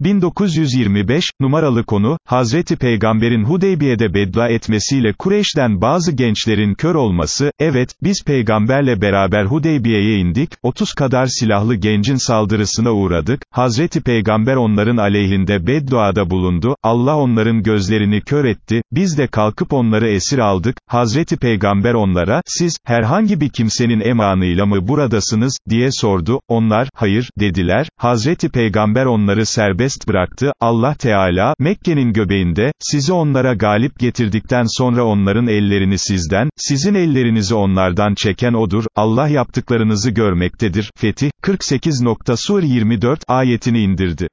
1925, numaralı konu, Hazreti Peygamber'in Hudeybiye'de beddua etmesiyle Kureyş'ten bazı gençlerin kör olması, evet, biz peygamberle beraber Hudeybiye'ye indik, 30 kadar silahlı gencin saldırısına uğradık, Hazreti Peygamber onların aleyhinde bedduada bulundu, Allah onların gözlerini kör etti, biz de kalkıp onları esir aldık, Hazreti Peygamber onlara, siz, herhangi bir kimsenin emanıyla mı buradasınız, diye sordu, onlar, hayır, dediler, Hazreti Peygamber onları serbest serbest bıraktı, Allah Teala, Mekke'nin göbeğinde, sizi onlara galip getirdikten sonra onların ellerini sizden, sizin ellerinizi onlardan çeken odur, Allah yaptıklarınızı görmektedir, Fetih, 48. Sur 24 ayetini indirdi.